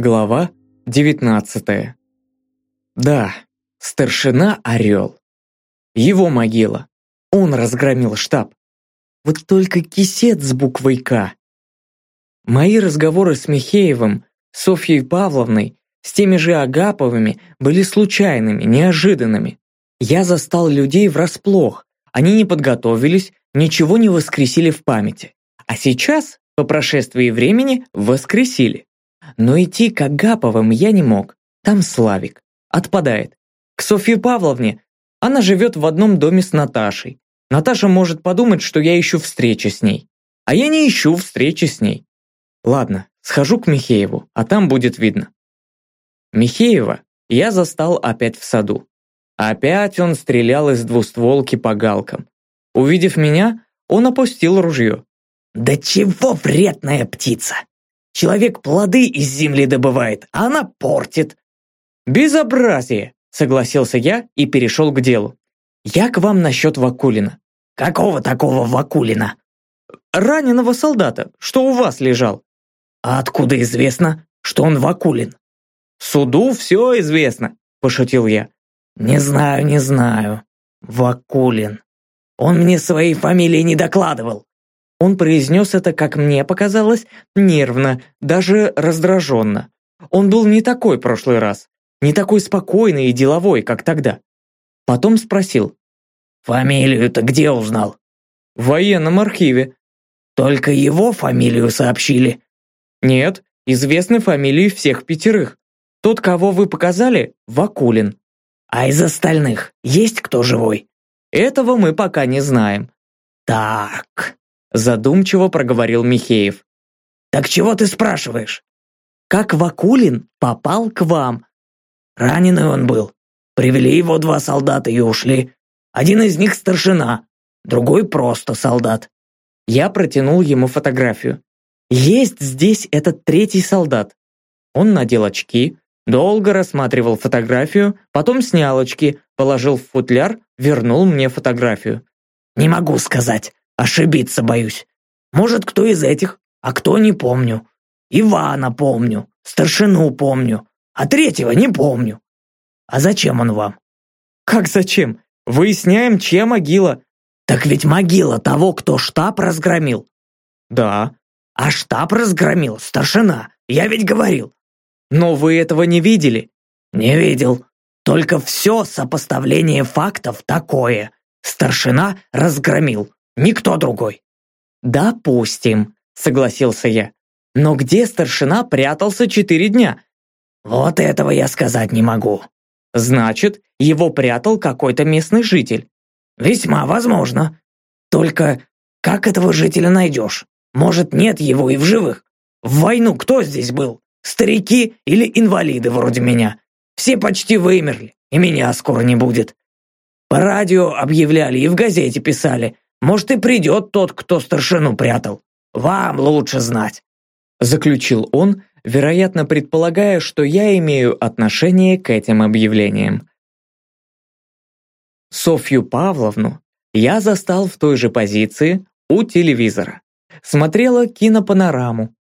Глава 19 Да, старшина Орел. Его могила. Он разгромил штаб. Вот только кисет с буквой «К». Мои разговоры с Михеевым, Софьей Павловной, с теми же Агаповыми были случайными, неожиданными. Я застал людей врасплох. Они не подготовились, ничего не воскресили в памяти. А сейчас, по прошествии времени, воскресили. Но идти к Агаповым я не мог. Там Славик. Отпадает. К Софье Павловне. Она живет в одном доме с Наташей. Наташа может подумать, что я ищу встречи с ней. А я не ищу встречи с ней. Ладно, схожу к Михееву, а там будет видно. Михеева я застал опять в саду. Опять он стрелял из двустволки по галкам. Увидев меня, он опустил ружье. «Да чего вредная птица! Человек плоды из земли добывает, а она портит. Безобразие, согласился я и перешел к делу. Я к вам насчет Вакулина. Какого такого Вакулина? Раненого солдата, что у вас лежал. А откуда известно, что он Вакулин? Суду все известно, пошутил я. Не знаю, не знаю. Вакулин. Он мне своей фамилии не докладывал. Он произнес это, как мне показалось, нервно, даже раздраженно. Он был не такой прошлый раз, не такой спокойный и деловой, как тогда. Потом спросил. «Фамилию-то где узнал?» «В военном архиве». «Только его фамилию сообщили?» «Нет, известны фамилии всех пятерых. Тот, кого вы показали, Вакулин». «А из остальных есть кто живой?» «Этого мы пока не знаем». «Так», задумчиво проговорил Михеев. «Так чего ты спрашиваешь?» «Как Вакулин попал к вам?» «Раненый он был. Привели его два солдата и ушли. Один из них старшина, другой просто солдат». Я протянул ему фотографию. «Есть здесь этот третий солдат». Он надел очки, долго рассматривал фотографию, потом снял очки, положил в футляр, вернул мне фотографию. «Не могу сказать. Ошибиться боюсь. Может, кто из этих, а кто не помню. Ивана помню, старшину помню, а третьего не помню. А зачем он вам? Как зачем? Выясняем, чья могила. Так ведь могила того, кто штаб разгромил. Да. А штаб разгромил старшина, я ведь говорил. Но вы этого не видели? Не видел. Только все сопоставление фактов такое. Старшина разгромил. Никто другой». «Допустим», — согласился я. «Но где старшина прятался четыре дня?» «Вот этого я сказать не могу». «Значит, его прятал какой-то местный житель». «Весьма возможно. Только как этого жителя найдешь? Может, нет его и в живых? В войну кто здесь был? Старики или инвалиды вроде меня? Все почти вымерли, и меня скоро не будет. По радио объявляли и в газете писали, может, и придет тот, кто старшину прятал. Вам лучше знать», – заключил он, вероятно, предполагая, что я имею отношение к этим объявлениям. Софью Павловну я застал в той же позиции у телевизора. Смотрела кинопанораму.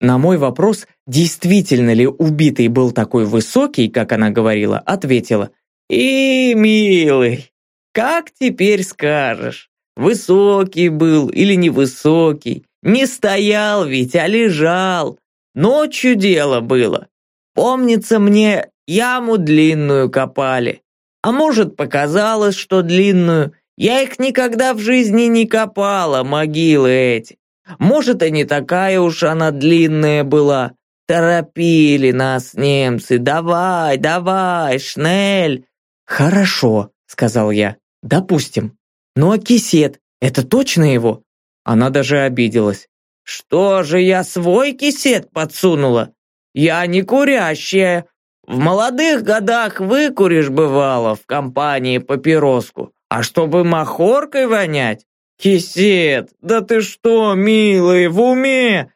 На мой вопрос, действительно ли убитый был такой высокий, как она говорила, ответила «И, милый, как теперь скажешь?» Высокий был или невысокий, не стоял ведь, а лежал. Ночью дело было. Помнится мне, яму длинную копали. А может, показалось, что длинную. Я их никогда в жизни не копала, могилы эти. Может, и не такая уж она длинная была. Торопили нас немцы. Давай, давай, Шнель. Хорошо, сказал я. Допустим. Ну а кисет, это точно его? Она даже обиделась. Что же я свой кисет подсунула? Я не курящая. В молодых годах выкуришь бывало в компании папироску. А чтобы махоркой вонять? Кисет, да ты что, милый, в уме?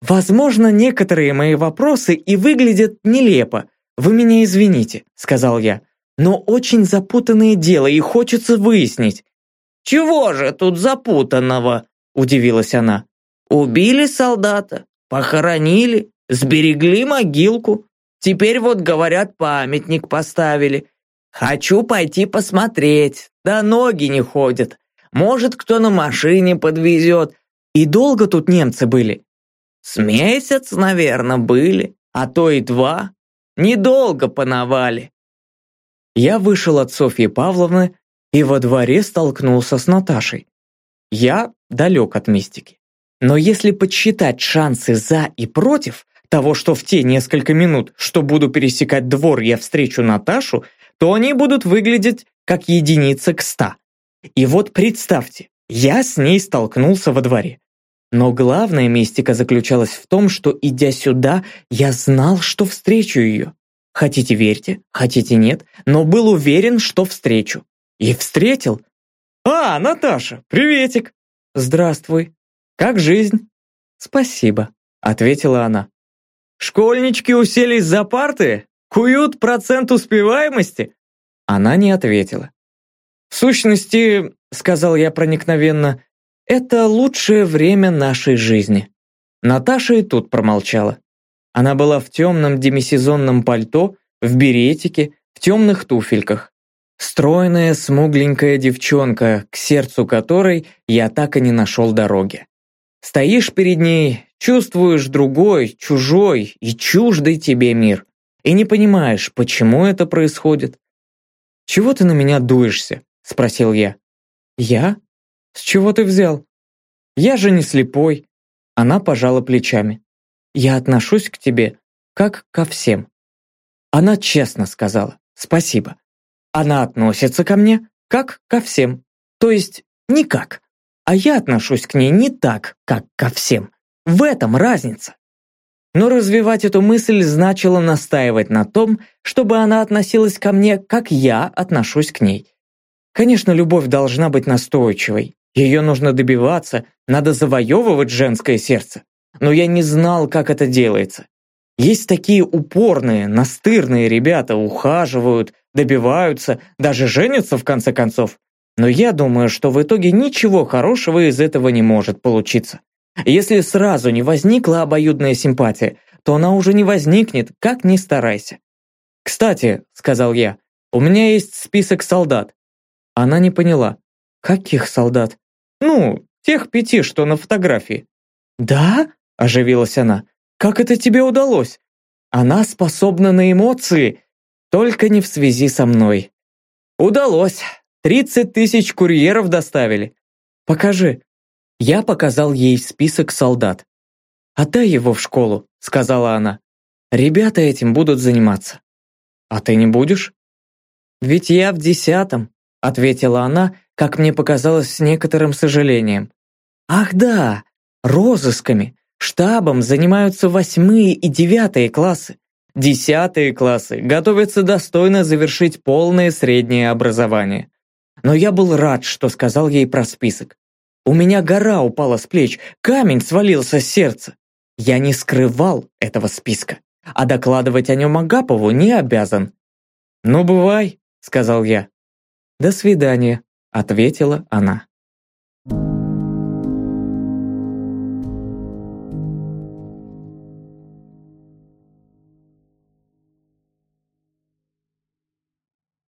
Возможно, некоторые мои вопросы и выглядят нелепо. Вы меня извините, сказал я. Но очень запутанное дело и хочется выяснить. «Чего же тут запутанного?» – удивилась она. «Убили солдата, похоронили, Сберегли могилку. Теперь вот, говорят, памятник поставили. Хочу пойти посмотреть. Да ноги не ходят. Может, кто на машине подвезет. И долго тут немцы были? С месяц, наверное, были, а то и два. Недолго пановали. Я вышел от Софьи Павловны и во дворе столкнулся с Наташей. Я далек от мистики. Но если подсчитать шансы за и против того, что в те несколько минут, что буду пересекать двор, я встречу Наташу, то они будут выглядеть как единица к ста. И вот представьте, я с ней столкнулся во дворе. Но главная мистика заключалась в том, что, идя сюда, я знал, что встречу ее. Хотите верьте, хотите нет, но был уверен, что встречу. И встретил. «А, Наташа, приветик!» «Здравствуй. Как жизнь?» «Спасибо», — ответила она. «Школьнички уселись за парты? Куют процент успеваемости?» Она не ответила. «В сущности, — сказал я проникновенно, — это лучшее время нашей жизни». Наташа и тут промолчала. Она была в темном демисезонном пальто, в беретике, в темных туфельках. Стройная, смугленькая девчонка, к сердцу которой я так и не нашел дороги. Стоишь перед ней, чувствуешь другой, чужой и чуждый тебе мир. И не понимаешь, почему это происходит. «Чего ты на меня дуешься?» – спросил я. «Я? С чего ты взял? Я же не слепой». Она пожала плечами. «Я отношусь к тебе, как ко всем». Она честно сказала «спасибо». Она относится ко мне как ко всем, то есть никак. А я отношусь к ней не так, как ко всем. В этом разница. Но развивать эту мысль значило настаивать на том, чтобы она относилась ко мне, как я отношусь к ней. Конечно, любовь должна быть настойчивой. Ее нужно добиваться, надо завоевывать женское сердце. Но я не знал, как это делается. Есть такие упорные, настырные ребята, ухаживают, добиваются, даже женятся в конце концов. Но я думаю, что в итоге ничего хорошего из этого не может получиться. Если сразу не возникла обоюдная симпатия, то она уже не возникнет, как ни старайся. «Кстати», — сказал я, — «у меня есть список солдат». Она не поняла. «Каких солдат?» «Ну, тех пяти, что на фотографии». «Да?» – оживилась она. «Как это тебе удалось? Она способна на эмоции, только не в связи со мной. Удалось. Тридцать тысяч курьеров доставили. Покажи. Я показал ей список солдат. «Отдай его в школу», — сказала она. «Ребята этим будут заниматься». «А ты не будешь?» «Ведь я в десятом», — ответила она, как мне показалось с некоторым сожалением. «Ах да, розысками, штабом занимаются восьмые и девятые классы. Десятые классы готовятся достойно завершить полное среднее образование. Но я был рад, что сказал ей про список. У меня гора упала с плеч, камень свалился с сердца. Я не скрывал этого списка, а докладывать о нем Агапову не обязан. «Ну, бывай», — сказал я. «До свидания», — ответила она. Thank you.